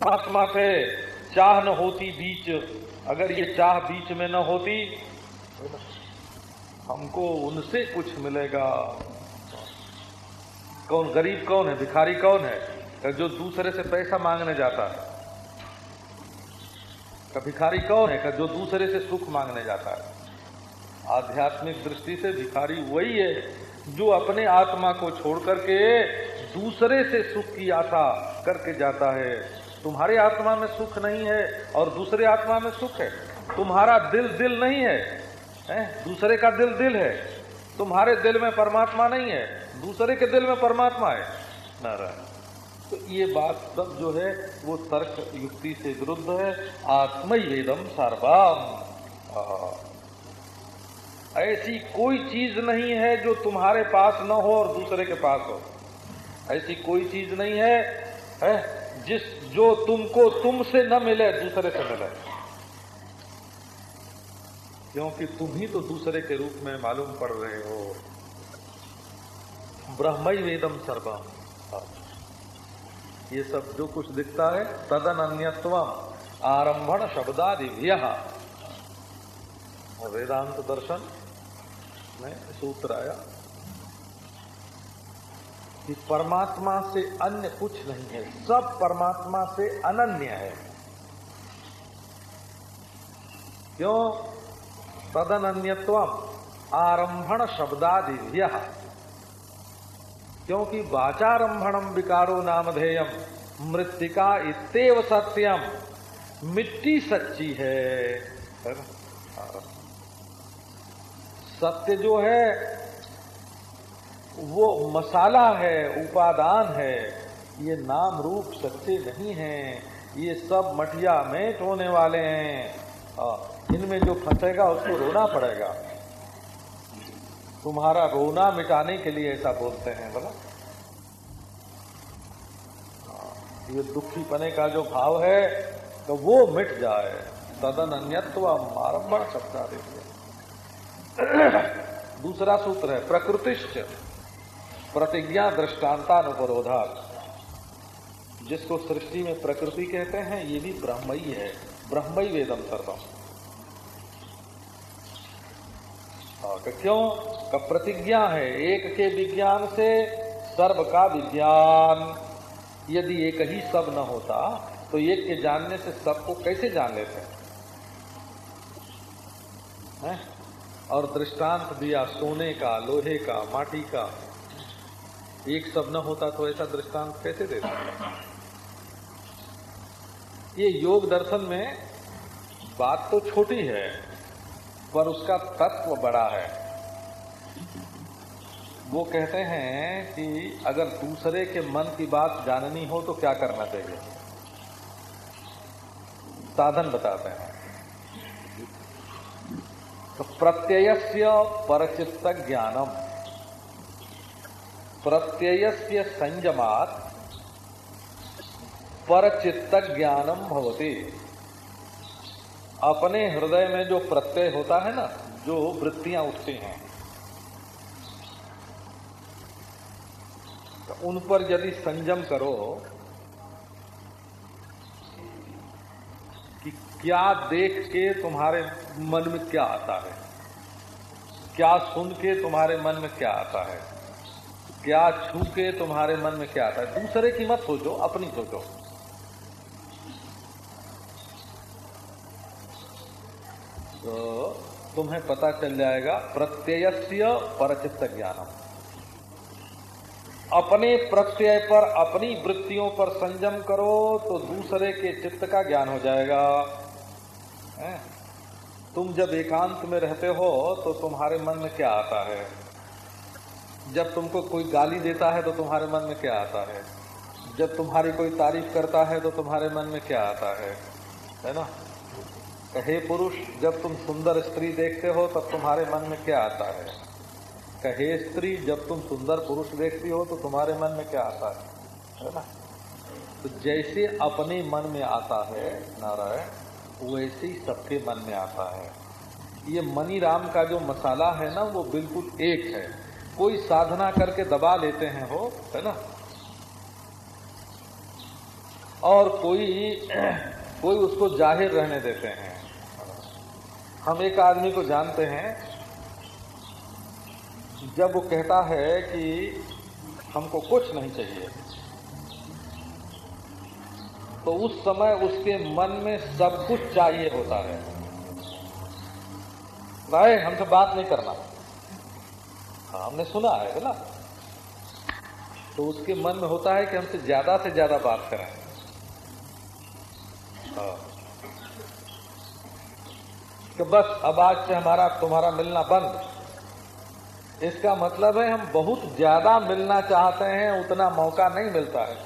आत्मा से चाह न होती बीच। अगर ये चाह बीच में न होती, हमको उनसे कुछ मिलेगा। कौन गरीब कौन है, भिखारी कौन है जो दूसरे से पैसा मांगने जाता है? का भिखारी कौन है जो दूसरे से सुख मांगने जाता है? आध्यात्मिक दृष्टि से भिखारी वही है, जो अपने आत्मा को छोड़ करके दूसरे से सुख की आशा करके जाता है। तुम्हारे आत्मा में सुख नहीं है और दूसरे आत्मा में सुख है। तुम्हारा दिल दिल नहीं है, है? दूसरे का दिल दिल है। तुम्हारे दिल में परमात्मा नहीं है दूसरे के दिल में परमात्मा है। नारायण तो ये बात सब जो है वो तर्क युक्ति से विरुद्ध है। आत्मय वेदम सर्वम ऐसी कोई चीज़ नहीं है जो तुम्हारे पास न हो और दूसरे के पास हो। ऐसी कोई चीज़ नहीं है, है? जिस जो तुमको तुमसे न मिले, दूसरे से मिले। क्योंकि तुम ही तो दूसरे के रूप में मालूम पड़ रहे हो। ब्रह्म वेदम सर्वम। ये सब जो कुछ दिखता है तदन अन्यत्व आरंभण शब्दादिव्य वेदांत दर्शन में सूत्र आया। कि परमात्मा से अन्य कुछ नहीं है। सब परमात्मा से अनन्य है। क्यों? तदन अन्यत्व आरंभण शब्दादिव्य। क्योंकि वाचारंभणम विकारो नामधेयम मृतिका इतव सत्यम। मिट्टी सच्ची है। सत्य जो है वो मसाला है, उपादान है, ये नाम रूप सच्चे नहीं है, ये सब मटिया मेट होने वाले हैं। इनमें जो फंसेगा उसको रोना पड़ेगा। तुम्हारा रोना मिटाने के लिए ऐसा बोलते हैं, बोला। ये दुखी पने का जो भाव है तो वो मिट जाए। तदन अन्यत्व आरंभण सत्ता देखिए दूसरा सूत्र है, प्रकृतिश्च। प्रतिज्ञा दृष्टान्तानुपरोधा जिसको सृष्टि में प्रकृति कहते हैं, ये भी ब्रह्म ही। है ब्रह्म ही वेदम सर्वम क्यों? का प्रतिज्ञा है, एक के विज्ञान से सर्व का विज्ञान। यदि एक ही सब न होता तो एक के जानने से सबको कैसे जान लेते हैं? और दृष्टांत दिया सोने का, लोहे का, माटी का। एक सब न होता तो ऐसा दृष्टांत कैसे देता? ये योग दर्शन में बात तो छोटी है, पर उसका तत्व बड़ा है। वो कहते हैं कि अगर दूसरे के मन की बात जाननी हो तो क्या करना चाहिए? साधन बताते हैं। तो प्रत्ययस्य परचित्त ज्ञानम। प्रत्ययस्य संयमात परचित्त ज्ञानम भवती। अपने हृदय में जो प्रत्यय होता है ना, जो वृत्तियाँ उठती हैं। तो उन पर यदि संयम करो कि क्या देख के तुम्हारे मन में क्या आता है? क्या सुन के तुम्हारे मन में क्या आता है? क्या छू के तुम्हारे मन में क्या आता है? दूसरे की मत सोचो, अपनी सोचो। तो तुम्हें पता चल जाएगा, प्रत्ययस्य परचित्त ज्ञानम। अपने प्रत्यय पर, अपनी वृत्तियों पर संयम करो तो दूसरे के चित्त का ज्ञान हो जाएगा। तुम जब एकांत में रहते हो तो तुम्हारे मन में क्या आता है? जब तुमको कोई गाली देता है तो तुम्हारे मन में क्या आता है? जब तुम्हारी कोई तारीफ़ करता है तो तुम्हारे मन में क्या आता है? है ना? कहे पुरुष, जब तुम सुंदर स्त्री देखते हो, तब तुम्हारे मन में क्या आता है? कहे स्त्री, जब तुम सुंदर पुरुष देखती हो तो तुम्हारे मन में क्या आता है? है ना? तो जैसे अपने मन में आता है, नारायण, वैसे ही सबके मन में आता है। ये मनी राम का जो मसाला है ना, वो बिल्कुल एक है। कोई साधना करके दबा लेते हैं हो है ना? और कोई कोई उसको ज़ाहिर रहने देते हैं। हम एक आदमी को जानते हैं, जब वो कहता है कि हमको कुछ नहीं चाहिए तो उस समय उसके मन में सब कुछ चाहिए होता है। भाई, हमसे बात नहीं करना। हाँ हमने सुना है ना? तो उसके मन में होता है कि हमसे ज़्यादा से ज़्यादा बात करें। हाँ। कि बस, अब आज से हमारा, तुम्हारा मिलना बंद। इसका मतलब है, हम बहुत ज़्यादा मिलना चाहते हैं, उतना मौका नहीं मिलता है।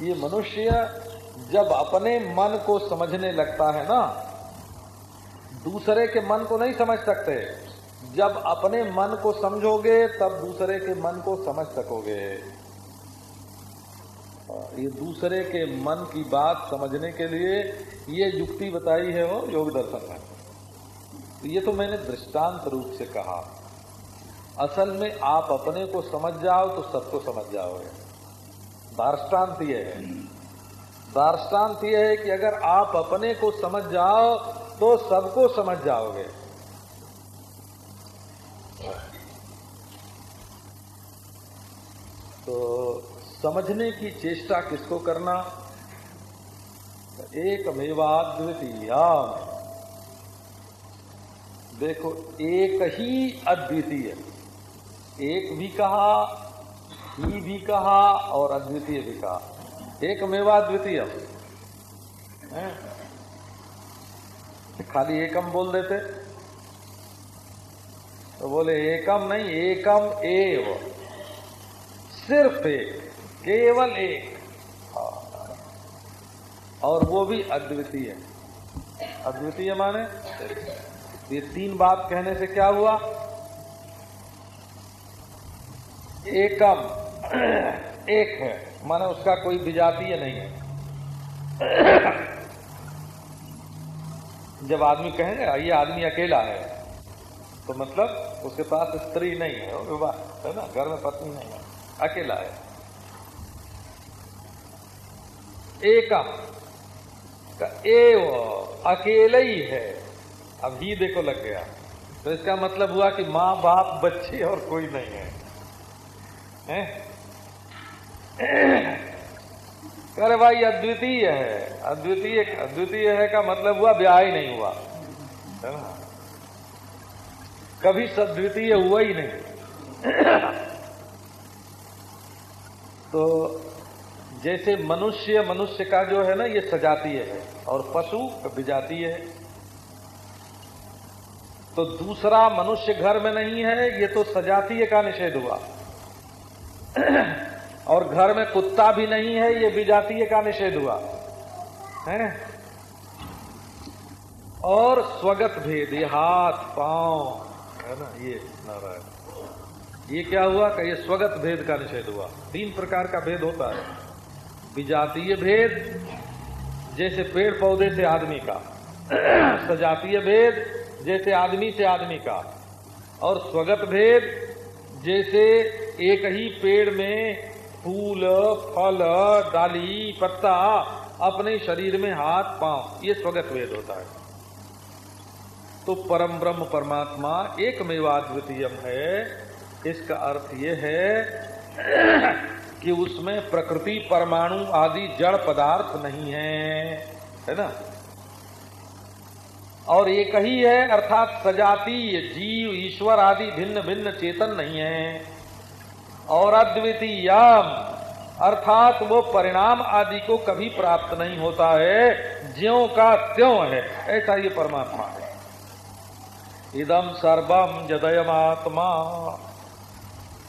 ये मनुष्य जब अपने मन को समझने लगता है ना, दूसरे के मन को नहीं समझ सकते। जब अपने मन को समझोगे, तब दूसरे के मन को समझ सकोगे। ये दूसरे के मन की बात समझने के लिए ये युक्ति बताई है वो योग दर्शन में। तो ये तो मैंने दृष्टांत रूप से कहा। असल में आप अपने को समझ जाओ तो सबको समझ जाओगे। दार्ष्टान्त ये है। दार्ष्टान्त ये है कि अगर आप अपने को समझ जाओ तो सबको समझ जाओगे। तो समझने की चेष्टा किसको करना? एक मेवाद्वितीय देखो, एक ही अद्वितीय। एक भी कहा, ही भी कहा, और अद्वितीय भी कहा। एक मेवा द्वितीय खाली एकम बोल देते। तो बोले, एकम नहीं, एकम एव। सिर्फ़ एक, केवल एक। हाँ। और वो भी अद्वितीय। अद्वितीय माने? ये तीन बात कहने से क्या हुआ? एकम, एक है। माने उसका कोई विजातीय नहीं है। जब आदमी कहेंगे, ये आदमी अकेला है। तो मतलब उसके पास स्त्री नहीं है विवाह, है ना? घर में पत्नी नहीं है, अकेला है। एकम, का एव अकेले ही है। अब ही देखो लग गया। तो इसका मतलब हुआ कि माँ बाप बच्चे और कोई नहीं है? अरे भाई, अद्वितीय है। अद्वितीय अद्वितीय है का मतलब हुआ, ब्याह ही नहीं हुआ। है ना? कभी सद्वितीय हुआ ही नहीं। तो जैसे मनुष्य मनुष्य का जो है ना, ये सजातीय है, और पशु विजातीय है। तो दूसरा मनुष्य घर में नहीं है, ये तो सजातीय का निषेध हुआ। और घर में कुत्ता भी नहीं है, ये विजातीय का निषेध हुआ। है और स्वगत भेद हाथ, पाँव है ना? ये नारायण। ये क्या हुआ? कि ये स्वगत भेद का निषेध हुआ। तीन प्रकार का भेद होता है। विजातीय भेद, जैसे पेड़ पौधे से आदमी का। सजातीय भेद, जैसे आदमी से आदमी का। और स्वगत भेद, जैसे एक ही पेड़ में फूल, फल, डाली, पत्ता अपने शरीर में हाथ, पाँव, ये स्वगत भेद होता है। तो परम ब्रह्म परमात्मा एक मेवाद्वितीयम है। इसका अर्थ ये है कि उसमें प्रकृति, परमाणु आदि जड़ पदार्थ नहीं है है ना? और एक ही है, अर्थात सजातीय जीव, ईश्वर आदि भिन्न भिन्न चेतन नहीं है। और अद्वितीयम, अर्थात वो परिणाम आदि को कभी प्राप्त नहीं होता है, ज्यो का त्यों है। ऐसा ये परमात्मा है। इदम सर्वम जदयम आत्मा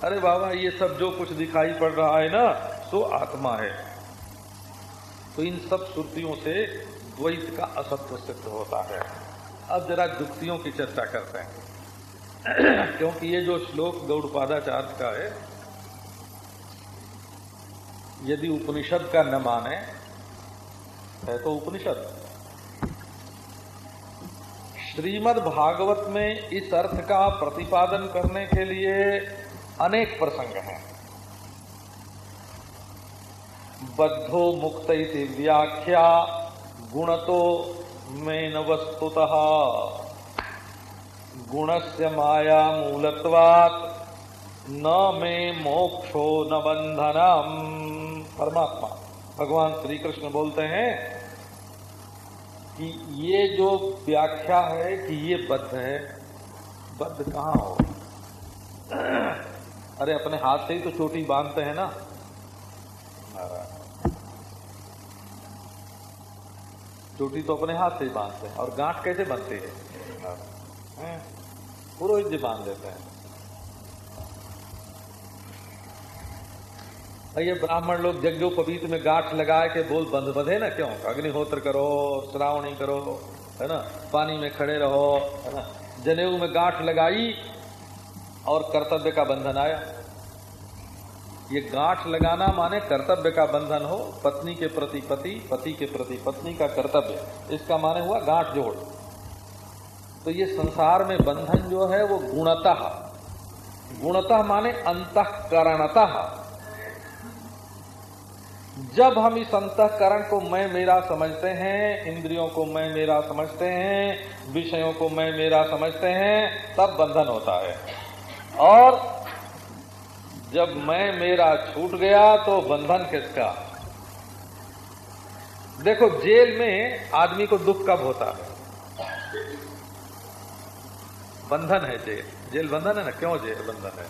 अरे बाबा, ये सब जो कुछ दिखाई पड़ रहा है ना, सो आत्मा है। तो इन सब श्रुतियों से द्वैत का असत्व सिद्ध होता है। अब जरा जुक्तियों की चर्चा करते हैं। क्योंकि ये जो श्लोक गौड़पादाचार्य का है, यदि उपनिषद का न माने, है तो उपनिषद। श्रीमद् भागवत में इस अर्थ का प्रतिपादन करने के लिए अनेक प्रसंग हैं। बद्धो मुक्त व्याख्या गुण तो में न वस्तुतः। गुणस्य माया मूलत्वात् न में मोक्षो न बंधनम परमात्मा। भगवान श्री कृष्ण बोलते हैं कि ये जो व्याख्या है कि ये बद्ध है, बद्ध कहाँ हो? अरे, अपने हाथ से ही तो चोटी बांधते हैं ना। चोटी तो अपने हाथ से ही बांधते हैं, और गांठ कैसे बनती है? पुरोहित जी बाँध देते हैं। ये ब्राह्मण लोग जग्जोपवीत में गांठ लगा के बोल बंद बंधे ना क्यों? अग्निहोत्र करो, श्रावणी करो, है ना? पानी में खड़े रहो, है ना? जनेऊ में गांठ लगाई और कर्तव्य का बंधन आया। ये गांठ लगाना माने कर्तव्य का बंधन हो, पत्नी के प्रति पति पति के प्रति पत्नी का कर्तव्य। इसका माने हुआ गांठ जोड़। तो ये संसार में बंधन जो है वो गुणतः। गुणतः माने अंतकरणतः। जब हम इस अंतकरण को मैं, मेरा समझते हैं, इंद्रियों को मैं, मेरा समझते हैं, विषयों को मैं, मेरा समझते हैं, तब बंधन होता है। और जब मैं, मेरा छूट गया तो बंधन किसका? देखो, जेल में आदमी को दुख कब होता है? बंधन है जेल। जेल बंधन है ना? क्यों जेल बंधन है?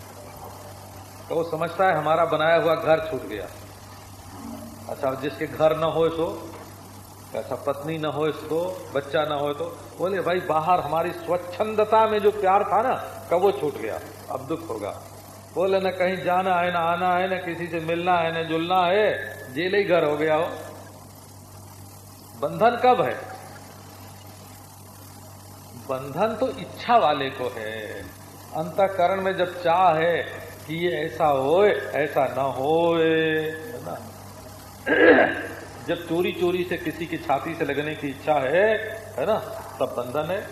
तो वो समझता है, हमारा बनाया हुआ घर छूट गया। अच्छा जिसके घर न हो सो ऐसा पत्नी न हो इसको, बच्चा न हो तो बोले, भाई, बाहर हमारी स्वच्छंदता में जो प्यार था ना, कब वो छूट गया? अब दुख होगा। बोले, न कहीं जाना है, ना आना है, न किसी से मिलना है, न जुलना है, जेल ही घर हो गया हो बंधन कब है? बंधन तो इच्छा वाले को है। अंतकरण में जब चाह है कि ये ऐसा होए, ऐसा न होए। जब चोरी चोरी से किसी की छाती से लगने की इच्छा है है ना, तब बंधन है।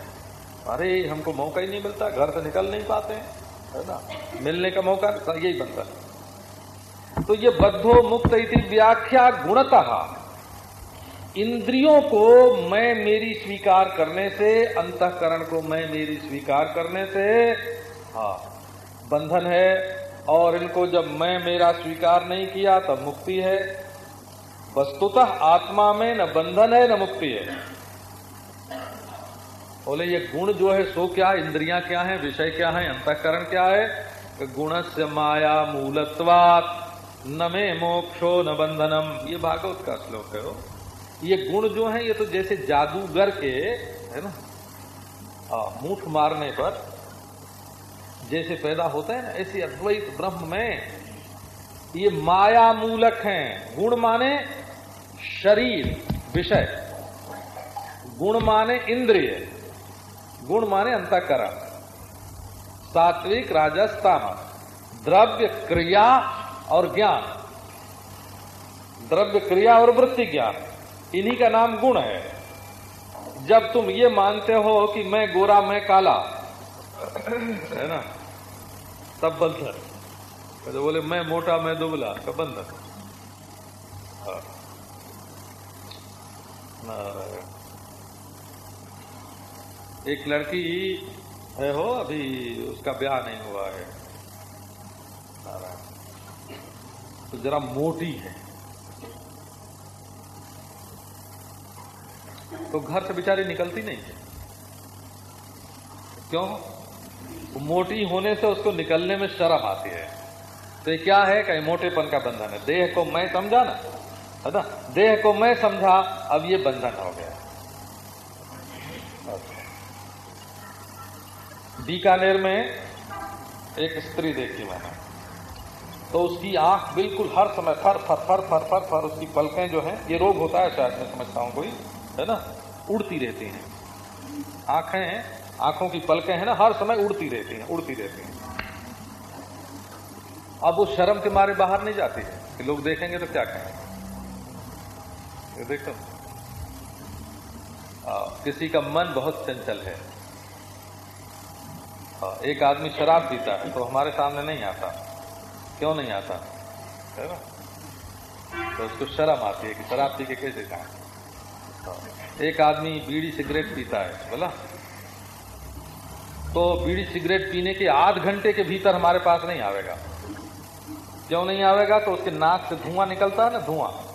अरे, हमको मौका ही नहीं मिलता, घर से निकल नहीं पाते, है ना। मिलने का मौका यही बंधन। तो ये बद्धो मुक्त इति व्याख्या गुणतः। इंद्रियों को मैं मेरी स्वीकार करने से, अंतकरण को मैं मेरी स्वीकार करने से हाँ बंधन है। और इनको जब मैं मेरा स्वीकार नहीं किया, तब मुक्ति है। वस्तुतः आत्मा में न बंधन है, न मुक्ति है। बोले, ये गुण जो है, सो क्या है? इंद्रिया क्या है? विषय क्या है? अंतकरण क्या है? गुण से माया मूलत्वात, न मे मोक्षो, न बंधनम। ये भागवत का श्लोक है वो। ये गुण जो है, ये तो जैसे जादूगर के, है ना? मुठ मारने पर जैसे पैदा होते हैं ना, ऐसे अद्वैत ब्रह्म में ये माया मूलक हैं। गुण माने शरीर विषय। गुण माने इंद्रिय। गुण माने अंतकरण। सात्विक राजस्थान द्रव्य क्रिया और ज्ञान। द्रव्य क्रिया और वृत्ति ज्ञान। इन्हीं का नाम गुण है। जब तुम ये मानते हो कि मैं गोरा, मैं काला, है ना? तब बंधन तो बोले, मैं मोटा, मैं दुबला। का बंधन हाँ एक लड़की है हो, अभी उसका ब्याह नहीं हुआ है। तो जरा मोटी है। तो घर से बेचारी निकलती नहीं है। क्यों? मोटी होने से उसको निकलने में शर्म आती है। तो क्या है? कहीं मोटेपन का बंधन है। देह को मैं समझा ना। है ना देह को मैं समझा, अब ये बंधन हो गया। बीकानेर में एक स्त्री देखी मैंने। तो उसकी आँख बिल्कुल हर समय फर फर फर फर फर फर, उसकी पलकें जो हैं, ये रोग होता है शायद, मैं समझता हूँ कोई, है ना? उड़ती रहती हैं। आँखें, आँखों की पलकें हैं ना, हर समय उड़ती रहती हैं, उड़ती रहती हैं। अब वो शर्म के मारे बाहर नहीं जाती है। कि लोग देखेंगे तो क्या कहेंगे? देखो। आ, किसी का मन बहुत चंचल है। आ, एक आदमी शराब पीता है तो हमारे सामने नहीं आता। क्यों नहीं आता? है ना? तो उसको शर्म आती है कि शराब पी के कैसे खाए? तो एक आदमी बीड़ी सिगरेट पीता है बोला? तो बीड़ी सिगरेट पीने के आध घंटे के भीतर हमारे पास नहीं आवेगा। क्यों नहीं आवेगा? तो उसके नाक से धुआँ निकलता है ना धुआँ।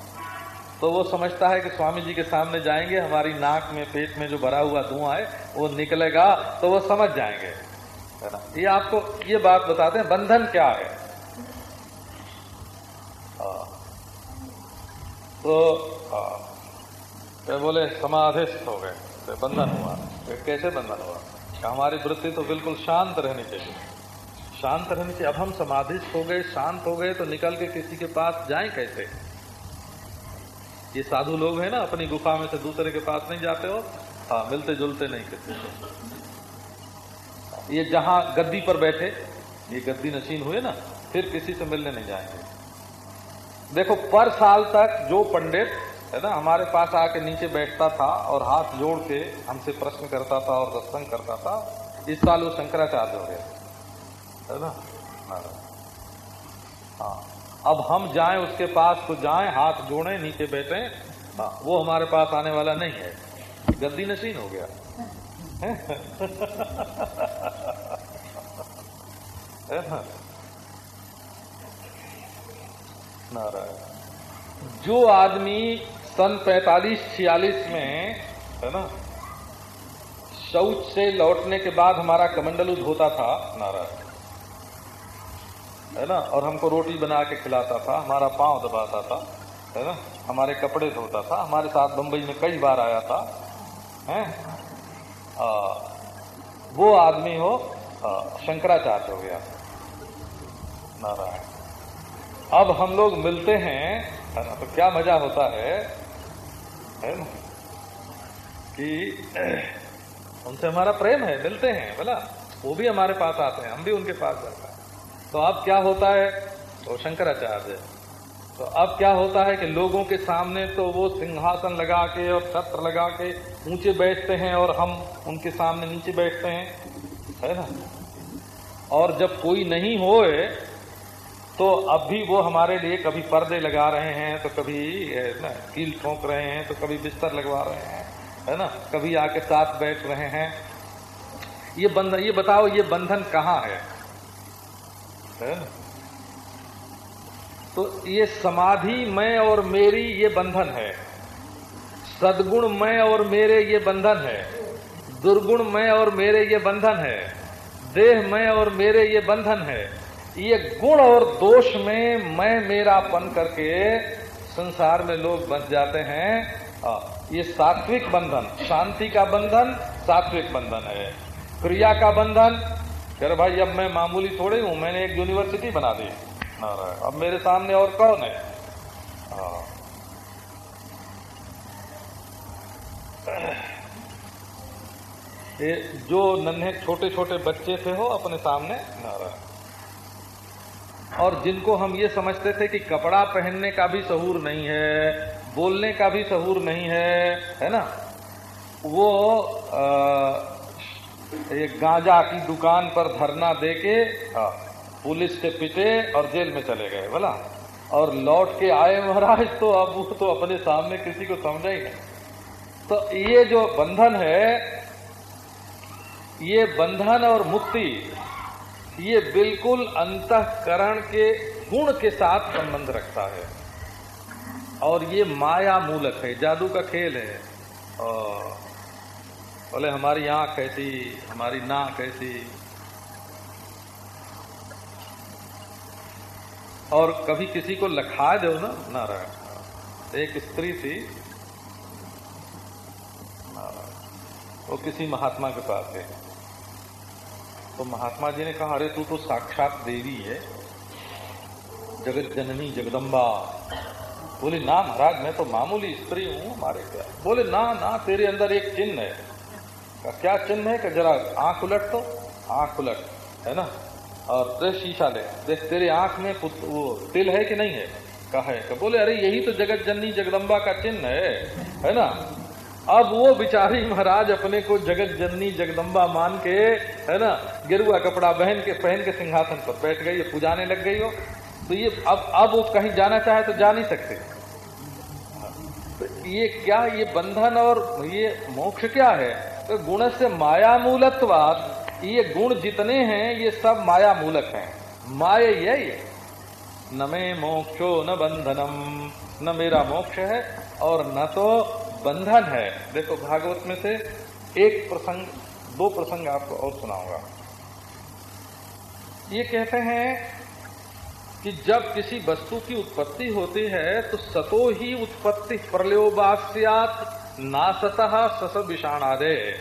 तो वो समझता है कि स्वामी जी के सामने जाएँगे, हमारी नाक में, पेट में जो भरा हुआ धुआँ है, वो निकलेगा तो वो समझ जाएँगे। है ये आपको ये बात बताते हैं, बंधन क्या है? हाँ। तो तो बोले, समाधिस्थ हो गए। तो बंधन हुआ। तो कैसे बंधन हुआ? हमारी वृत्ति तो बिल्कुल शांत रहनी चाहिए। शांत रहनी चाहिए। अब हम समाधिस्थ हो गए, शांत हो गए तो निकल के किसी के पास जाएँ कैसे? ये साधु लोग हैं ना, अपनी गुफा में से दूसरे के पास नहीं जाते हो हाँ मिलते जुलते नहीं करते। ये जहाँ गद्दी पर बैठे, ये गद्दी नशीन हुए ना, फिर किसी से मिलने नहीं जाएँगे। देखो, पर साल तक जो पंडित, है ना, हमारे पास आके नीचे बैठता था और हाथ जोड़ के हमसे प्रश्न करता था और सत्संग करता था, इस साल वो शंकराचार्य हो गया, है ना? हाँ। अब हम जाएँ उसके पास तो जाएँ, हाथ जोड़े, नीचे बैठे। हाँ वो हमारे पास आने वाला नहीं है। गद्दी नशीन हो गया। नारायण। जो आदमी सन 45 छियालीस में, है ना, शौच से लौटने के बाद हमारा कमंडलू धोता था, नारायण। है ना? और हमको रोटी बना के खिलाता था, हमारा पाँव दबाता था, है ना? हमारे कपड़े धोता था, हमारे साथ बंबई में कई बार आया था, हैं? वो आदमी हो शंकराचार्य हो गया, नारायण। अब हम लोग मिलते हैं, है ना? तो क्या मज़ा होता है है ना? कि, उनसे हमारा प्रेम है, मिलते हैं, बोला? वो भी हमारे पास आते हैं, हम भी उनके पास जाते हैं। तो अब क्या होता है? तो शंकराचार्य। तो अब क्या होता है कि लोगों के सामने तो वो सिंहासन लगा के और छत्र लगा के ऊँचे बैठते हैं और हम उनके सामने नीचे बैठते हैं। है ना? और जब कोई नहीं होए तो अब भी वो हमारे लिए कभी पर्दे लगा रहे हैं तो कभी ना, कील ठोंक रहे हैं तो कभी बिस्तर लगवा रहे हैं, है ना? कभी आके साथ बैठ रहे हैं। ये बंधन ये बताओ, ये बंधन कहाँ है? है। ना तो ये समाधि मैं और मेरी ये बंधन है। सदगुण मैं और मेरे ये बंधन है। दुर्गुण मैं और मेरे ये बंधन है। देह मैं और मेरे ये बंधन है। ये गुण और दोष में मैं मेरा मेरापन करके संसार में लोग बस जाते हैं। ये सात्विक बंधन, शांति का बंधन, सात्विक बंधन है। क्रिया का बंधन फिर भाई, अब मैं मामूली थोड़े हूँ मैंने एक यूनिवर्सिटी बना दी। नारायण, अब मेरे सामने और कौन है? हाँ। ये जो नन्हे छोटे छोटे बच्चे थे हो अपने सामने, नारायण। और जिनको हम ये समझते थे कि कपड़ा पहनने का भी सहूर नहीं है, बोलने का भी सहूर नहीं है है ना? वो एक गांजा की दुकान पर धरना देके हाँ पुलिस से पिटे और जेल में चले गए, बोला। और लौट के आए महाराज तो अब वो तो अपने सामने किसी को समझा ही नहीं। तो ये जो बंधन है, ये बंधन और मुक्ति, ये बिल्कुल अंतकरण के गुण के साथ संबंध रखता है। और ये माया मूलक है, जादू का खेल है। बोले, हमारी आँख कैसी, हमारी नाक कैसी? और कभी किसी को लखा दो ना, नारायण। एक स्त्री थी वो किसी महात्मा के पास गए तो महात्मा जी ने कहा, अरे, तू तो साक्षात देवी है। जगत जननी, जगदम्बा। बोले, ना महाराज, मैं तो मामूली स्त्री हूँ हमारे क्या बोले, ना ना, तेरे अंदर एक चिन्ह है। क्या चिन्ह है कि जरा आँख उलट तो? आँख उलट, है ना? और दे शीशा ले, देख, तेरे आँख में वो तिल है कि नहीं है? कहा है तो बोले, अरे, यही तो जगत जननी जगदम्बा का चिन्ह है। है ना? अब वो बिचारी महाराज अपने को जगत जननी जगदम्बा मान के, है ना, गिरुआ कपड़ा बहन के, पहन के सिंहासन पर बैठ गई पुजाने लग गई हो तो ये, अब अब वो कहीं जाना चाहे तो जा नहीं सकते। तो ये क्या, ये बंधन और ये मोक्ष क्या है? तो गुण से माया मूलत्वाद ये गुण जितने हैं, ये सब माया मूलक हैं। माया ये। न मे मोक्षो न बंधनम, न मेरा मोक्ष है और न तो बंधन है। देखो भागवत में से एक प्रसंग, दो प्रसंग आपको और सुनाऊँगा। ये कहते हैं कि जब किसी वस्तु की उत्पत्ति होती है तो सतो ही उत्पत्ति प्रलयोबास्यात नासतः सस विषाणादे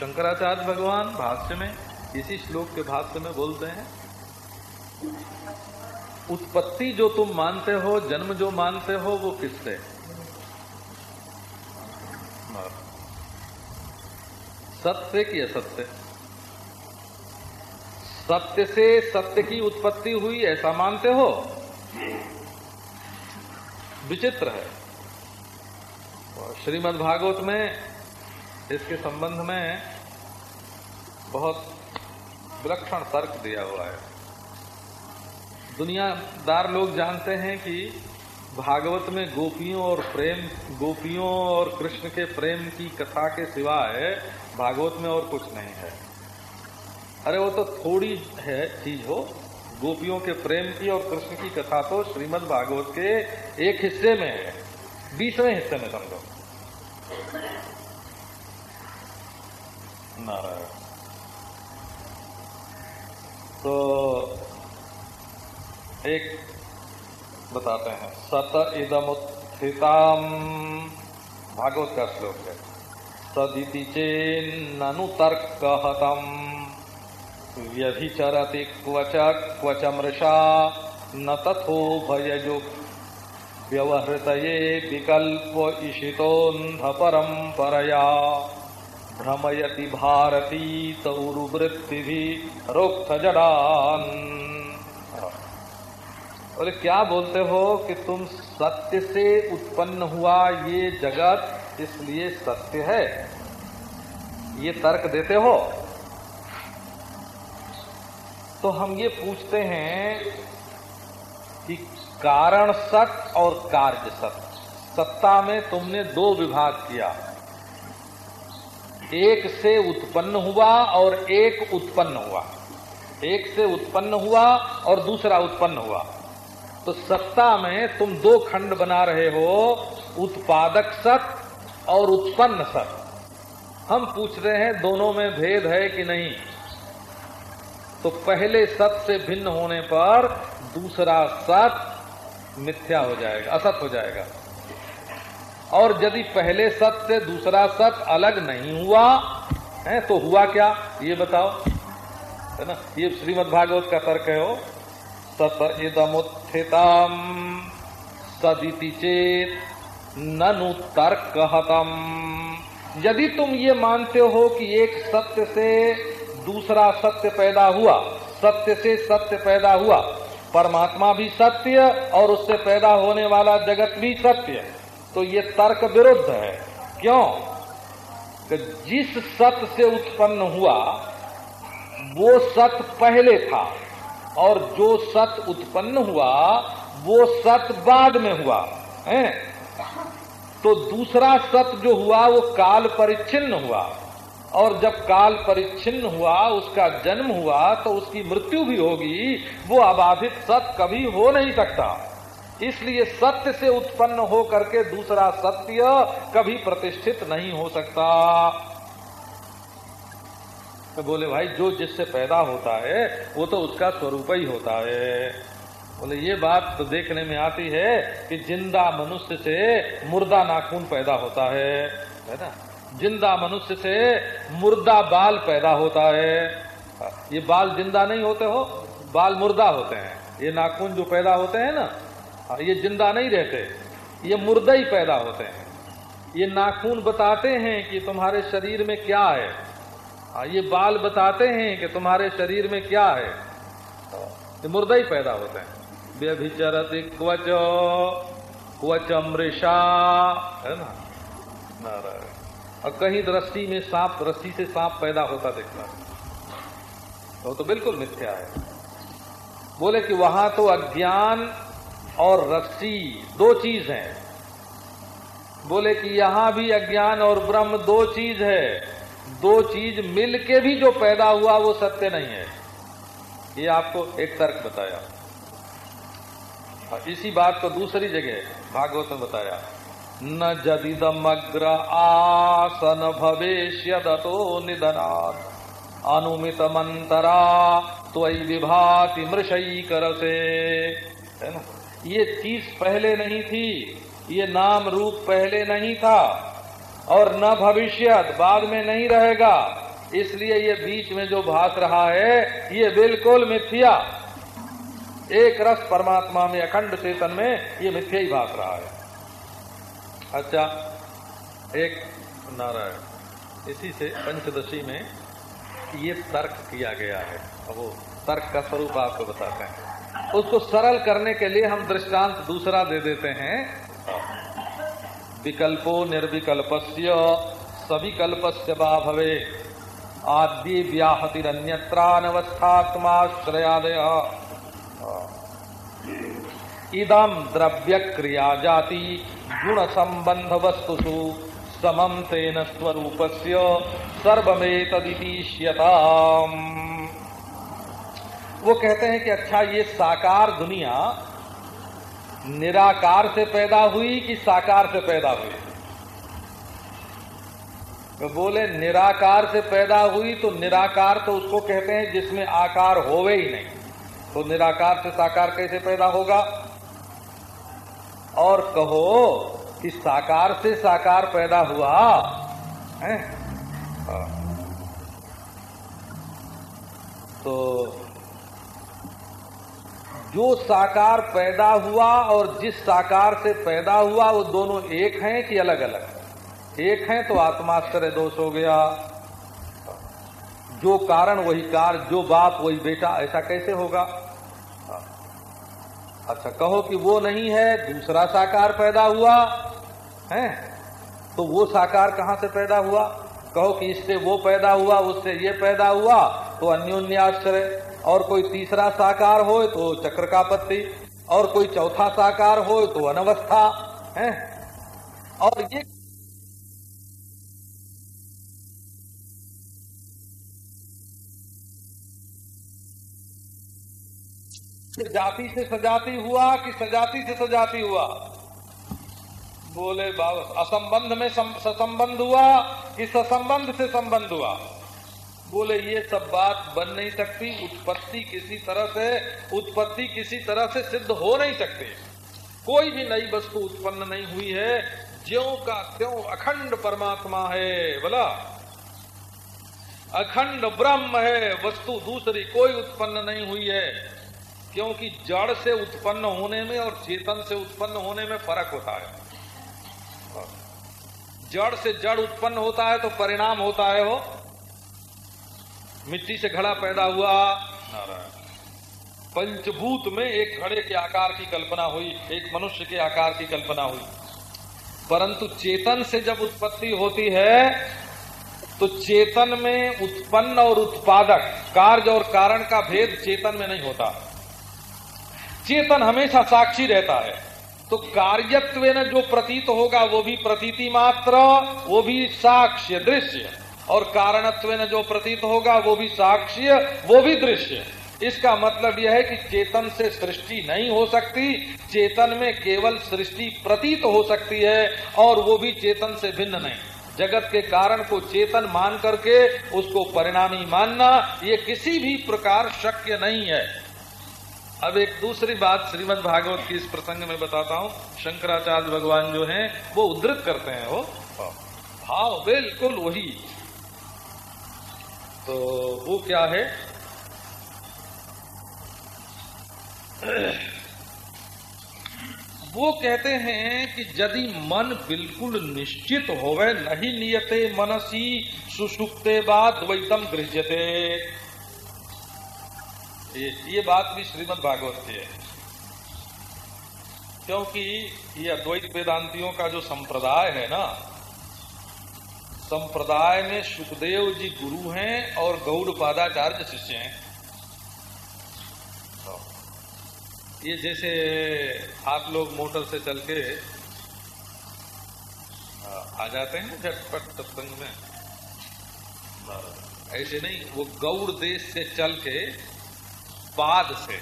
शंकराचार्य भगवान भाष्य में, इसी श्लोक के भाष्य में बोलते हैं, उत्पत्ति जो तुम मानते हो, जन्म जो मानते हो, वो किससे? सत्य की असत्य। सत्य से सत्य की उत्पत्ति हुई, ऐसा मानते हो? विचित्र है। श्रीमद् भागवत में इसके संबंध में बहुत विलक्षण तर्क दिया हुआ है। दुनियादार लोग जानते हैं कि भागवत में गोपियों और प्रेम, गोपियों और कृष्ण के प्रेम की कथा के सिवाय भागवत में और कुछ नहीं है। अरे वो तो थोड़ी है चीज़ हो, गोपियों के प्रेम की और कृष्ण की कथा तो श्रीमद् भागवत के एक हिस्से में है। बीसवें हिस्से में समझो। नारायण। तो एक बताते हैं। सत इदमुत्थिताम भागवत का श्लोक है। सदिति चेन्नु तर्क हतम व्यभिचरति क्वच क्वच मृषा न तथो भयजु व्यवहृत विकल्प इशितोन्ध परंपरया भ्रमयति भारती भी रोक्त जडान बोले क्या बोलते हो कि तुम सत्य से उत्पन्न हुआ ये जगत इसलिए सत्य है? ये तर्क देते हो? तो हम ये पूछते हैं कि कारण सत्य और कार्य सत्य। सत्ता में तुमने दो विभाग किया। एक से उत्पन्न हुआ और एक उत्पन्न हुआ। एक से उत्पन्न हुआ और दूसरा उत्पन्न हुआ। तो सत्ता में तुम दो खंड बना रहे हो, उत्पादक सत और उत्पन्न सत हम पूछ रहे हैं, दोनों में भेद है कि नहीं? तो पहले सत से भिन्न होने पर दूसरा सत मिथ्या हो जाएगा, असत हो जाएगा। और यदि पहले सत से दूसरा सत अलग नहीं हुआ, है तो हुआ क्या? ये बताओ। है ना? ये श्रीमद् भागवत का तर्क है हो सत इदमुत्थितम, सदिति चेत ननु तर्क हतम यदि तुम ये मानते हो कि एक सत्य से दूसरा सत्य पैदा हुआ, सत्य से सत्य पैदा हुआ परमात्मा भी सत्य और उससे पैदा होने वाला जगत भी सत्य तो ये तर्क विरुद्ध है। क्यों? कि जिस सत्य से उत्पन्न हुआ, वो सत्य पहले था और जो सत उत्पन्न हुआ, वो सत बाद में हुआ, है? तो दूसरा सत जो हुआ, वो काल परिच्छिन्न हुआ। और जब काल परिच्छिन्न हुआ, उसका जन्म हुआ तो उसकी मृत्यु भी होगी, वो अबाधित सत्य कभी हो नहीं सकता। इसलिए सत्य से उत्पन्न हो करके दूसरा सत्य कभी प्रतिष्ठित नहीं हो सकता। तो बोले, भाई, जो जिससे पैदा होता है, वो तो उसका स्वरूप ही होता है। बोले, ये बात तो देखने में आती है कि ज़िंदा मनुष्य से मुर्दा नाखून पैदा होता है। है ना? ज़िंदा मनुष्य से मुर्दा बाल पैदा होता है। ये बाल ज़िंदा नहीं होते हो, बाल मुर्दा होते हैं। ये नाखून जो पैदा होते हैं ना ये ज़िंदा नहीं रहते, ये मुर्दा ही पैदा होते हैं। ये नाखून बताते हैं कि तुम्हारे शरीर में क्या है। हाँ ये बाल बताते हैं कि तुम्हारे शरीर में क्या है। ये मुर्दा ही पैदा होते हैं। व्यभिचरत क्वच क्वच मृषा है ना? नारायण। और कहीं दृष्टि में सांप रस्सी से सांप पैदा होता दिखता। तो तो बिल्कुल मिथ्या है। बोले कि वहाँ तो अज्ञान और रस्सी दो चीज़ हैं। बोले कि यहाँ भी अज्ञान और ब्रह्म दो चीज़ है। दो चीज़ मिलके भी जो पैदा हुआ वो सत्य नहीं है। ये आपको एक तर्क बताया। और इसी बात को दूसरी जगह भागवत में बताया। न जदिदमग्र आसन भवेश्य दतो निधनात्। अनुमित मंतरा तो विभाति मृषई कर से है ना? ये चीज़ पहले नहीं थी, ये नाम रूप पहले नहीं था, और न भविष्य बाद में नहीं रहेगा। इसलिए ये बीच में जो भास रहा है, ये बिल्कुल मिथ्या। एक रस परमात्मा में अखंड चेतन में ये मिथ्या ही भास रहा है। अच्छा एक नारायण। इसी से पंचदशी में ये तर्क किया गया है। अब वो तर्क का स्वरूप आपको बताते हैं। उसको सरल करने के लिए हम दृष्टांत दूसरा दे देते हैं। विकल्पो निर्विकल्पस्य, सविकल्पस्य बा भवे। आदि व्याहतिरन्यत्रानवस्थात्माश्रयादय। इदम द्रव्य क्रिया जाति। गुण संबंध वस्तुषु समम तेन स्वरूप से सर्वमेतदीश्यताम वो कहते हैं कि अच्छा ये साकार दुनिया निराकार से पैदा हुई कि साकार से पैदा हुई? तो बोले, निराकार से पैदा हुई तो निराकार तो उसको कहते हैं जिसमें आकार होवे ही नहीं। तो निराकार से साकार कैसे पैदा होगा? और कहो कि साकार से साकार पैदा हुआ, है? हाँ। तो जो साकार पैदा हुआ और जिस साकार से पैदा हुआ, वो दोनों एक हैं कि अलग अलग एक हैं तो आत्माश्चर्य दोष हो गया। जो कारण वही कार, जो बाप वही बेटा, ऐसा कैसे होगा? अच्छा कहो कि वो नहीं है, दूसरा साकार पैदा हुआ, है? तो वो साकार कहाँ से पैदा हुआ? कहो कि इससे वो पैदा हुआ, उससे ये पैदा हुआ तो अन्योन्याश्रय। और कोई तीसरा साकार हो तो चक्र का पत्ती और कोई चौथा साकार हो तो अनवस्था, है? और ये जाति से सजाती हुआ कि सजाति से सजाती हुआ? बोले, बाबा, असंबंध में ससंबंध हुआ कि ससंबंध से संबंध हुआ? बोले, ये सब बात बन नहीं सकती, उत्पत्ति किसी तरह से, उत्पत्ति किसी तरह से सिद्ध हो नहीं सकती। कोई भी नई वस्तु उत्पन्न नहीं हुई है, ज्यो का त्यों अखंड परमात्मा है, बोला। अखंड ब्रह्म है, वस्तु दूसरी कोई उत्पन्न नहीं हुई है। क्योंकि जड़ से उत्पन्न होने में और चेतन से उत्पन्न होने में फ़र्क होता है। जड़ से जड़ उत्पन्न होता है तो परिणाम होता है वो। मिट्टी से घड़ा पैदा हुआ। नारायण। पंचभूत में एक घड़े के आकार की कल्पना हुई, एक मनुष्य के आकार की कल्पना हुई। परंतु चेतन से जब उत्पत्ति होती है तो चेतन में उत्पन्न और उत्पादक, कार्य और कारण का भेद चेतन में नहीं होता। चेतन हमेशा साक्षी रहता है। तो कार्यत्व जो प्रतीत होगा, वो भी प्रतीति मात्र, वो भी साक्ष्य दृश्य। और कारणत्व जो प्रतीत होगा, वो भी साक्ष्य, वो भी दृश्य। इसका मतलब यह है कि चेतन से सृष्टि नहीं हो सकती, चेतन में केवल सृष्टि प्रतीत हो सकती है, और वो भी चेतन से भिन्न नहीं। जगत के कारण को चेतन मान करके उसको परिणामी मानना, ये किसी भी प्रकार शक्य नहीं है। अब एक दूसरी बात श्रीमद भागवत की इस प्रसंग में बताता हूँ। शंकराचार्य भगवान जो हैं, वो उद्धृत करते हैं, वो भाव। बिल्कुल वही। तो वो क्या है? वो कहते हैं कि यदि मन बिल्कुल निश्चित होवे, नहीं नियते मनसी, सुसुप्ते बाद द्वैतम गृह्यते। ये बात भी श्रीमद भागवत की है। क्योंकि ये अद्वैत वेदांतियों का जो संप्रदाय है ना, संप्रदाय में सुखदेव जी गुरु हैं और गौड़ पादाचार्य शिष्य हैं। तो ये जैसे आप लोग मोटर से चल के आ जाते हैं झटपट सत्संग में। ऐसे नहीं, वो गौड़ देश से चल के पाद से,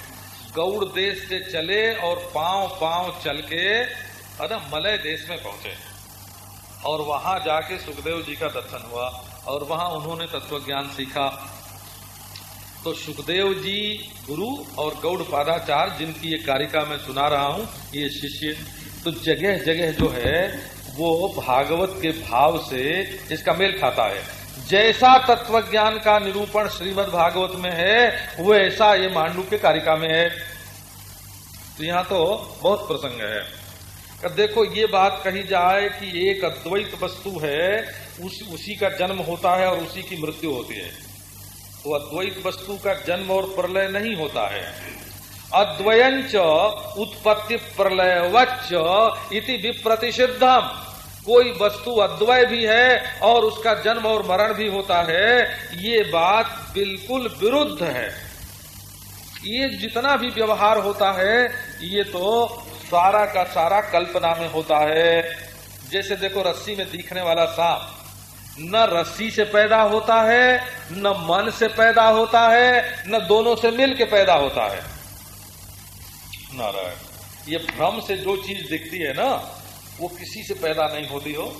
गौड़ देश से चले और पाँव पाँव चल के अरे मलय देश में पहुँचे। और वहाँ जाके सुखदेव जी का दर्शन हुआ और वहाँ उन्होंने तत्व ज्ञान सीखा। तो सुखदेव जी, गुरु और गौड़ पादाचार जिनकी ये कारिका मैं सुना रहा हूँ, ये शिष्य तो जगह जगह जो है, वो भागवत के भाव से इसका मेल खाता है। जैसा तत्व ज्ञान का निरूपण श्रीमद भागवत में है वो ऐसा ये मांडू के कारिका में है। तो यहाँ तो बहुत प्रसंग है। देखो ये बात कही जाए कि एक अद्वैत वस्तु है उस, उसी का जन्म होता है और उसी की मृत्यु होती है। वो अद्वैत वस्तु का जन्म और प्रलय नहीं होता है। अद्वयंच उत्पत्ति प्रलय इति विप्रतिषिद्धम। कोई वस्तु अद्वय भी है और उसका जन्म और मरण भी होता है, ये बात बिल्कुल विरुद्ध है। ये जितना भी व्यवहार होता है, ये तो सारा का सारा कल्पना में होता है। जैसे देखो, रस्सी में दिखने वाला सांप, न रस्सी से पैदा होता है, न मन से पैदा होता है, न दोनों से मिल के पैदा होता है। नारायण, ये भ्रम से जो चीज़ दिखती है ना वो किसी से पैदा नहीं होती हो।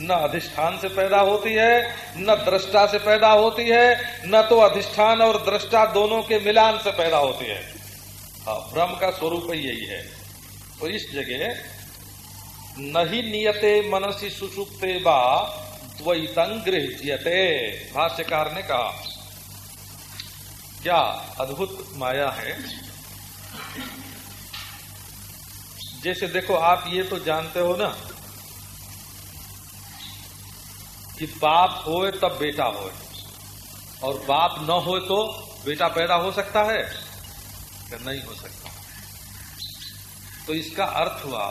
न अधिष्ठान से पैदा होती है, न दृष्टा से पैदा होती है, न तो अधिष्ठान और दृष्टा दोनों के मिलान से पैदा होती है। हाँ भ्रम का स्वरूप ही यही है। तो इस जगह नहीं नियते मनसी सुसुप्ते बा, द्वैतं गृहते भाष्यकार ने कहा, क्या अद्भुत माया है। जैसे देखो आप ये तो जानते हो ना कि बाप होए तब बेटा होए। और बाप न हो तो बेटा पैदा हो सकता है या नहीं हो सकता। तो इसका अर्थ हुआ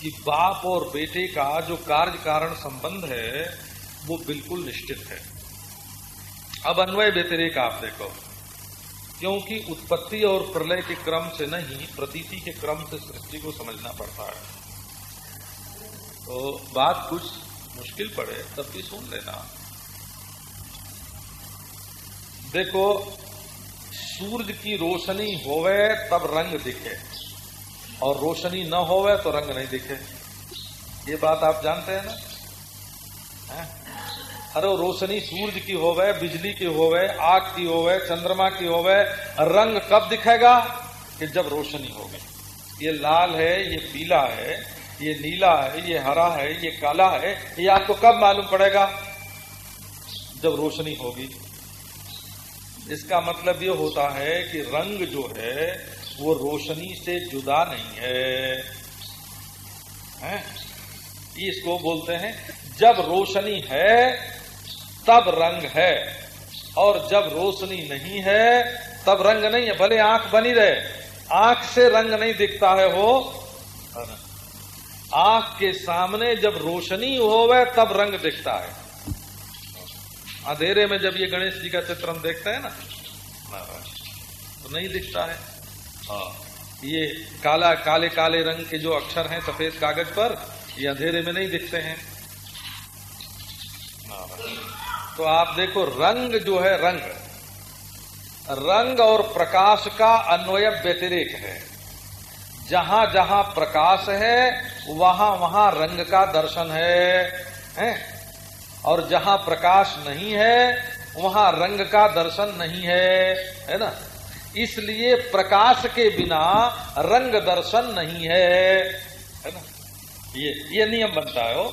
कि बाप और बेटे का जो कार्य कारण संबंध है, वो बिल्कुल निश्चित है। अब अन्वय व्यतिरेक आप देखो। क्योंकि उत्पत्ति और प्रलय के क्रम से नहीं, प्रतीति के क्रम से सृष्टि को समझना पड़ता है। तो बात कुछ मुश्किल पड़े, तब भी सुन लेना। देखो सूरज की रोशनी होवे तब रंग दिखे, और रोशनी न होवे तो रंग नहीं दिखे। ये बात आप जानते हैं ना? है? अरे रोशनी सूरज की होवे बिजली की होवे आग की होवे चंद्रमा की होवे रंग कब दिखेगा? कि जब रोशनी होगी। ये लाल है ये पीला है ये नीला है ये हरा है ये काला है ये आपको कब मालूम पड़ेगा? जब रोशनी होगी। इसका मतलब ये होता है कि रंग जो है वो रोशनी से जुदा नहीं है, है? इसको बोलते हैं जब रोशनी है तब रंग है। और जब रोशनी नहीं है, तब रंग नहीं है, भले आँख बनी रहे। आँख से रंग नहीं दिखता है वो। आँख के सामने जब रोशनी होवे, तब रंग दिखता है। अंधेरे में जब ये गणेश जी का चित्र हम देखते हैं ना तो नहीं दिखता है। हाँ ये काला, काले काले रंग के जो अक्षर हैं सफ़ेद कागज़ पर, ये अंधेरे में नहीं दिखते हैं। तो आप देखो रंग जो है रंग। रंग और प्रकाश का अन्वय व्यतिरेक है। जहाँ जहाँ प्रकाश है वहाँ वहाँ रंग का दर्शन है, है? और जहाँ प्रकाश नहीं है वहाँ रंग का दर्शन नहीं है है ना? इसलिए प्रकाश के बिना रंग दर्शन नहीं है है ना? ये ये नियम बनता है वो।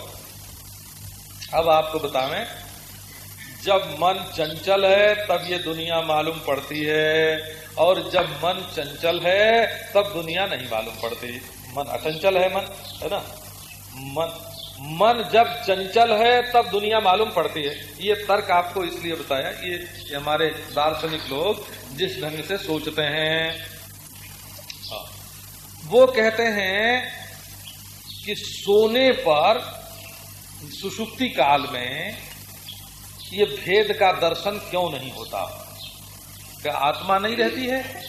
अब आपको बतावें जब मन चंचल है तब ये दुनिया मालूम पड़ती है। और जब मन चंचल है तब दुनिया नहीं मालूम पड़ती। मन अचंचल है मन है ना? मन मन जब चंचल है तब दुनिया मालूम पड़ती है। ये तर्क आपको इसलिए बताया ये, ये हमारे दार्शनिक लोग जिस ढंग से सोचते हैं हाँ। वो कहते हैं कि सोने पर सुषुप्ति काल में ये भेद का दर्शन क्यों नहीं होता? क्या आत्मा नहीं रहती है?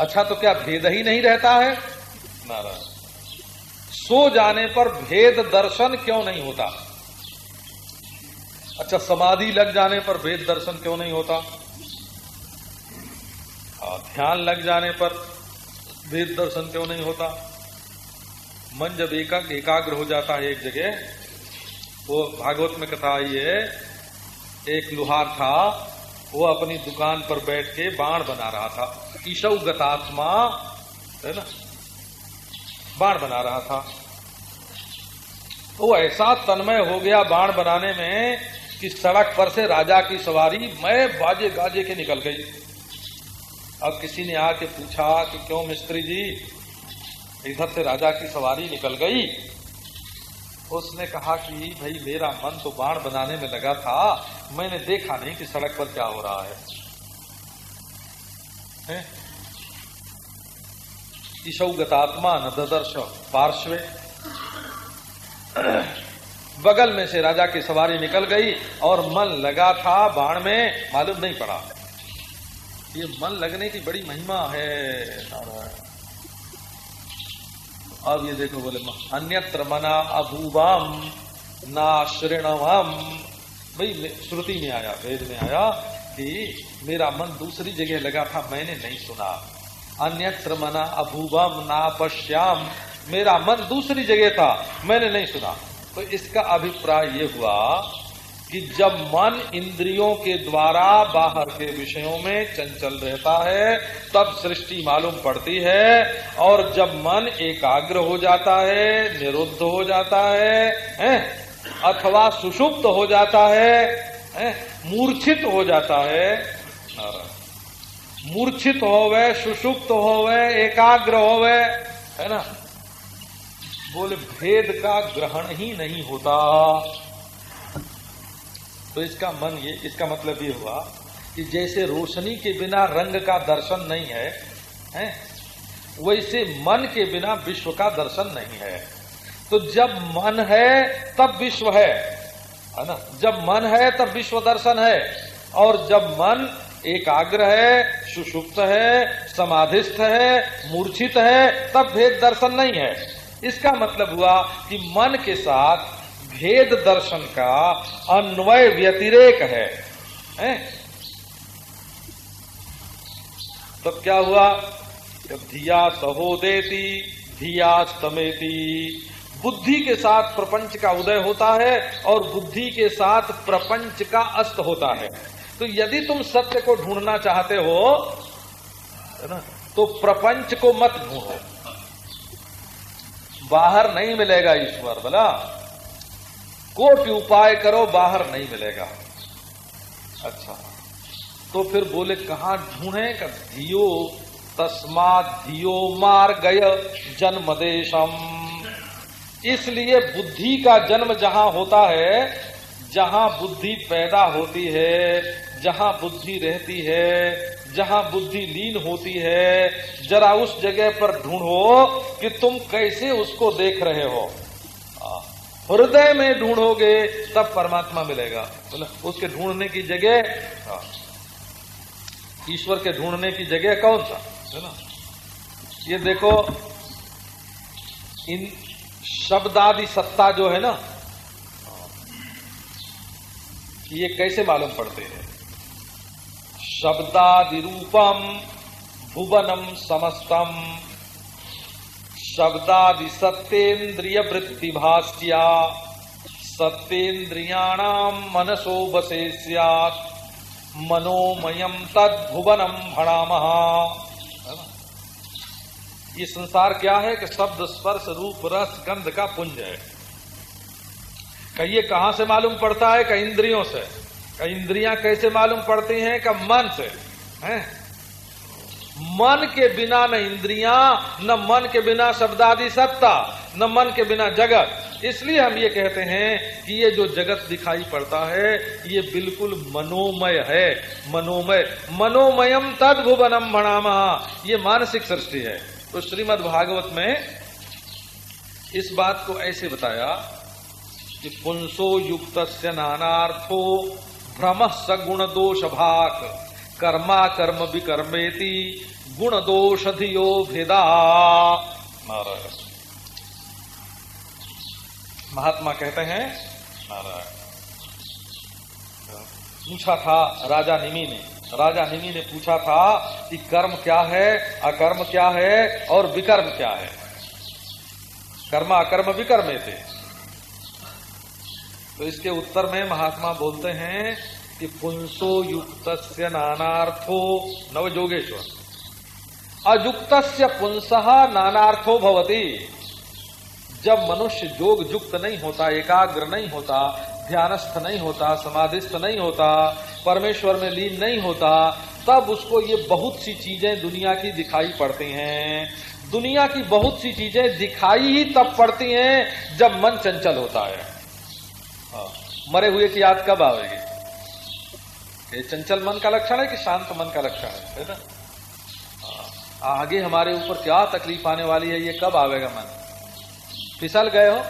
अच्छा तो क्या भेद ही नहीं रहता है? नारायण। सो जाने पर भेद दर्शन क्यों नहीं होता? अच्छा समाधि लग जाने पर भेद दर्शन क्यों नहीं होता? ध्यान लग जाने पर भेद दर्शन क्यों नहीं होता? मन जब एकाग्र एकाग्र हो जाता है एक जगह वो भागवत में कथा आई है, एक लुहार था, वो अपनी दुकान पर बैठ के बाण बना रहा था। ईशव गतात्मा, है ना? बाण बना रहा था। वो ऐसा तन्मय हो गया बाण बनाने में कि सड़क पर से राजा की सवारी मैं बाजे गाजे के निकल गई। अब किसी ने आके पूछा कि क्यों मिस्त्री जी, इधर से राजा की सवारी निकल गई? उसने कहा कि भाई मेरा मन तो बाण बनाने में लगा था। मैंने देखा नहीं कि सड़क पर क्या हो रहा है, है? ईशौगतात्मा न ददर्श पार्श्वे। बगल में से राजा की सवारी निकल गई और मन लगा था बाण में। मालूम नहीं पड़ा। ये मन लगने की बड़ी महिमा है अब ये देखो बोले, अन्यत्र मना अभूवाम ना श्रेणवम भाई श्रुति में आया, वेद में आया कि मेरा मन दूसरी जगह लगा था, मैंने नहीं सुना। अन्यत्र मना अभूवम ना पश्याम मेरा मन दूसरी जगह था, मैंने नहीं सुना। तो इसका अभिप्राय ये हुआ कि जब मन इंद्रियों के द्वारा बाहर के विषयों में चंचल रहता है तब सृष्टि मालूम पड़ती है और जब मन एकाग्र हो जाता है निरुद्ध हो जाता है, है? अथवा सुषुप्त हो जाता है, है? मूर्छित हो जाता है मूर्छित हो होवे सुषुप्त हो होवे एकाग्र हो होवे है ना? बोले भेद का ग्रहण ही नहीं होता। तो इसका मन ये इसका मतलब ये हुआ कि जैसे रोशनी के बिना रंग का दर्शन नहीं है, है वैसे मन के बिना विश्व का दर्शन नहीं है। तो जब मन है तब विश्व है है ना? जब मन है तब विश्व दर्शन है। और जब मन एकाग्र है सुषुप्त है समाधिस्थ है मूर्छित है तब भेद दर्शन नहीं है। इसका मतलब हुआ कि मन के साथ भेद दर्शन का अन्वय व्यतिरेक है, है? तब तो क्या हुआ? धिया सहो देती धिया स्तमेती बुद्धि के साथ प्रपंच का उदय होता है और बुद्धि के साथ प्रपंच का अस्त होता है। तो यदि तुम सत्य को ढूंढना चाहते है ना तो प्रपंच को मत ढूंढो। बाहर नहीं मिलेगा ईश्वर बोला। कोटि उपाय करो, बाहर नहीं मिलेगा। अच्छा। तो फिर बोले, कहा ढूंढे? का धियो? तस्मात धियो मार गय जन्म देशम इसलिए बुद्धि का जन्म जहाँ होता है, जहाँ बुद्धि पैदा होती है, जहाँ बुद्धि रहती है, जहाँ बुद्धि लीन होती है, जरा उस जगह पर ढूंढो कि तुम कैसे उसको देख रहे हो। हृदय में ढूंढोगे, तब परमात्मा मिलेगा। बोला, उसके ढूँढने की जगह ईश्वर के ढूँढने की जगह कौन सा? है ना? ये देखो, इन शब्दादि सत्ता जो है ना, ये कैसे मालूम पड़ते हैं? शब्दादि रूपम भुवनम समस्तम। शब्दादि सत्येन्द्रिय वृत्ति भाष्या सत्येन्द्रियाणाम मनसो बसे मनोमयम तद भुवनम भणाम। ये संसार क्या है कि शब्द, स्पर्श, रूप, रस, गंध का पुंज है। कहिए कहाँ से मालूम पड़ता है? कई इंद्रियों से। कई इंद्रियाँ कैसे मालूम पड़ती हैं? का मन से। हैं? मन के बिना न इंद्रियाँ, न मन के बिना शब्दादि सत्ता, न मन के बिना जगत। इसलिए हम ये कहते हैं कि ये जो जगत दिखाई पड़ता है, ये बिल्कुल मनोमय है। मनोमय। मनोमयम तद भुवनम मणामा ये मानसिक सृष्टि है। तो श्रीमद भागवत में इस बात को ऐसे बताया कि पुंसो युक्त नानार्थो भ्रम सगुण दोष भाग कर्मा कर्म विकर्मेति, गुण दोष धियो भेदा। नारायण। महात्मा कहते हैं, नारायण। पूछा था राजा निमी ने, राजा निमी ने पूछा था कि कर्म क्या है, अकर्म क्या है और विकर्म क्या है? कर्म अकर्म विकर्मे थे तो इसके उत्तर में महात्मा बोलते हैं कि पुंसो युक्त नानार्थो। नव जोगेश्वर अयुक्त पुंस नानार्थो भवती। जब मनुष्य जोग युक्त नहीं होता एकाग्र नहीं होता ध्यानस्थ नहीं होता समाधिस्थ नहीं होता परमेश्वर में लीन नहीं होता तब उसको ये बहुत सी चीज़ें दुनिया की दिखाई पड़ती हैं। दुनिया की बहुत सी चीज़ें दिखाई ही तब पड़ती हैं जब मन चंचल होता है। हाँ, मरे हुए की याद कब आवेगी? ये चंचल मन का लक्षण है कि शांत मन का लक्षण है है ना? आगे हमारे ऊपर क्या तकलीफ़ आने वाली है ये कब आवेगा मन? फिसल गए हो?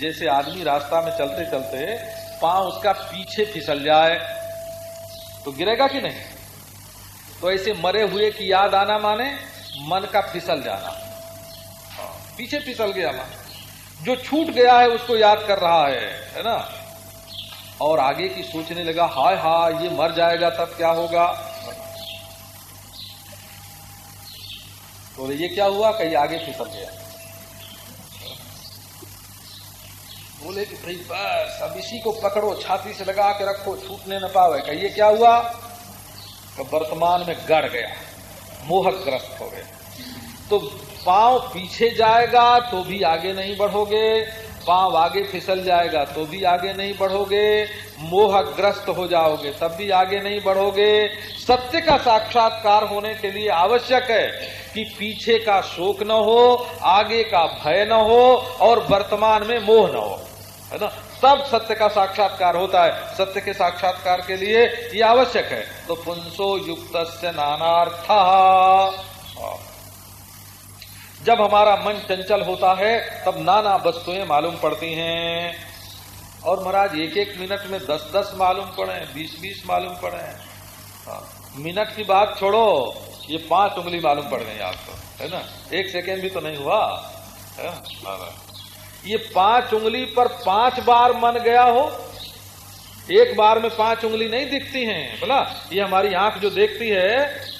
जैसे आदमी रास्ता में चलते चलते पाँव उसका पीछे फिसल जाए तो गिरेगा कि नहीं? तो ऐसे मरे हुए की याद आना माने मन का फिसल जाना। हाँ, पीछे फिसल गया मन। जो छूट गया है उसको याद कर रहा है है ना? और आगे की सोचने लगा, हाय हाय, ये मर जाएगा, तब क्या होगा? तो ये क्या हुआ? कहीं आगे फिसल गया। बोले कि भाई, बस, अब इसी को पकड़ो, छाती से लगा के रखो, छूटने न पावे। कहिए क्या हुआ? तो वर्तमान में गड़ गया, मोहग्रस्त हो गए तो पाँव पीछे जाएगा तो भी आगे नहीं बढ़ोगे। पाँव आगे फिसल जाएगा तो भी आगे नहीं बढ़ोगे, मोहग्रस्त हो जाओगे, तब भी आगे नहीं बढ़ोगे। सत्य का साक्षात्कार होने के लिए आवश्यक है कि पीछे का शोक न हो, आगे का भय न हो और वर्तमान में मोह न हो, है ना? तब सत्य का साक्षात्कार होता है। सत्य के साक्षात्कार के लिए ये आवश्यक है। तो पुंसो युक्त नानार्थ। जब हमारा मन चंचल होता है तब नाना वस्तुएँ मालूम पड़ती हैं। और महाराज एक एक मिनट में दस दस मालूम पड़े बीस बीस मालूम पड़े। हाँ, मिनट की बात छोड़ो ये पाँच उंगली मालूम पड़ गई आपको है ना? एक सेकेंड भी तो नहीं हुआ है। ये पाँच उंगली पर पाँच बार मन गया हो एक बार में पाँच उंगली नहीं दिखती हैं बोला? ये हमारी आँख जो देखती है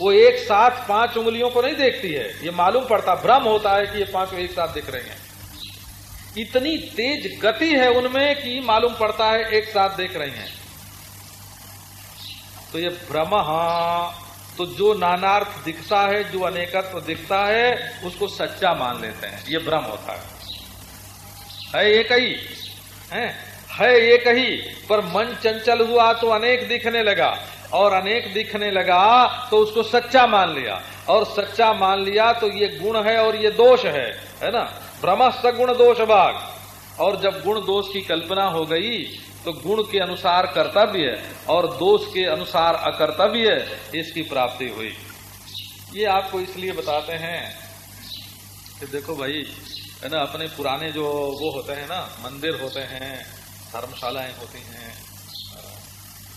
वो एक साथ पाँच उंगलियों को नहीं देखती है। ये मालूम पड़ता, भ्रम होता है कि ये पाँचों एक साथ दिख रहे हैं। इतनी तेज गति है उनमें कि मालूम पड़ता है एक साथ देख रही हैं। तो ये भ्रम तो जो नानार्थ दिखता है, जो अनेकत्व दिखता है, उसको सच्चा मान लेते हैं। ये भ्रम होता है। है एक ही, है? है एक ही, पर मन चंचल हुआ तो अनेक दिखने लगा। और अनेक दिखने लगा तो उसको सच्चा मान लिया। और सच्चा मान लिया तो ये गुण है और ये दोष है है ना? भ्रम सगुण दोष भाग। और जब गुण दोष की कल्पना हो गई तो गुण के अनुसार कर्तव्य और दोष के अनुसार अकर्तव्य इसकी प्राप्ति हुई। ये आपको इसलिए बताते हैं कि देखो भाई, है ना, अपने पुराने जो वो होते हैं ना, मंदिर होते हैं, धर्मशालाएँ होती हैं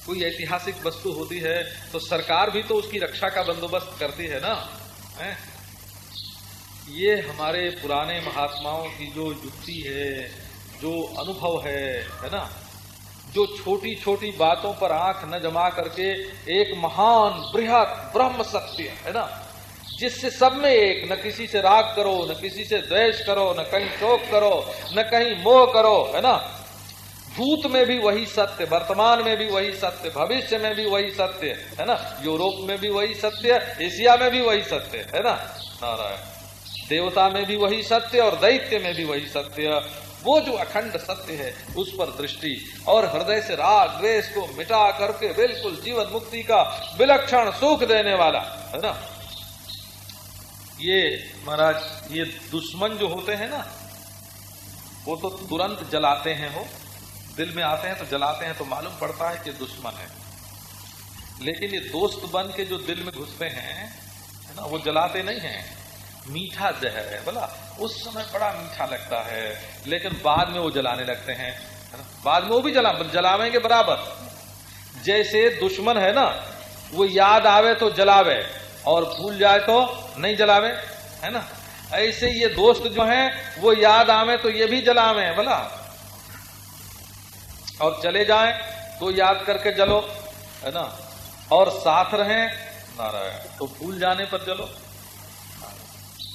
कोई ऐतिहासिक वस्तु होती है तो सरकार भी तो उसकी रक्षा का बंदोबस्त करती है ना? है? ये हमारे पुराने महात्माओं की जो युक्ति है, जो अनुभव है है ना? जो छोटी छोटी बातों पर आँख न जमा करके एक महान, बृहद, ब्रह्म सत्य है ना? जिससे सब में एक, न किसी से राग करो, न किसी से द्वेष करो, न कहीं शोक करो, न कहीं मोह करो, है ना? भूत में भी वही सत्य, वर्तमान में भी वही सत्य, भविष्य में भी वही सत्य, है ना? यूरोप में भी वही सत्य, एशिया में भी वही सत्य, है ना? नारायण। देवता में भी वही सत्य और दैत्य में भी वही सत्य। वो जो अखंड सत्य है, उस पर दृष्टि और हृदय से राग, द्वेष को मिटा करके बिल्कुल जीवन मुक्ति का विलक्षण सुख देने वाला, है ना? ये महाराज, ये दुश्मन जो होते हैं ना, वो तो तुरंत जलाते हैं हो दिल में आते हैं तो जलाते हैं तो मालूम पड़ता है कि दुश्मन है। लेकिन ये दोस्त बन के जो दिल में घुसते हैं, है ना, वो जलाते नहीं हैं। मीठा जहर है, बोला, उस समय बड़ा मीठा लगता है, लेकिन बाद में वो जलाने लगते हैं बाद में वो भी जला, जलावेंगे बराबर। जैसे दुश्मन है ना, वो याद आवे तो जलावे, और भूल जाए तो नहीं जलावे, है ना। ऐसे ये दोस्त जो हैं, वो याद आवे तो ये भी जलावे, बोला। और चले जाए तो याद करके जलो, है ना? और साथ रहें, नारायण। तो भूल जाने पर जलो।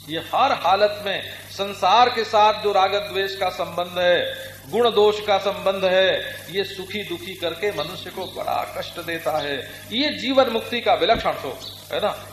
ये हर हालत में संसार के साथ जो रागत द्वेष का संबंध है, गुण दोष का संबंध है, ये सुखी दुखी करके मनुष्य को बड़ा कष्ट देता है। ये जीवन मुक्ति का विलक्षण सुख है ना?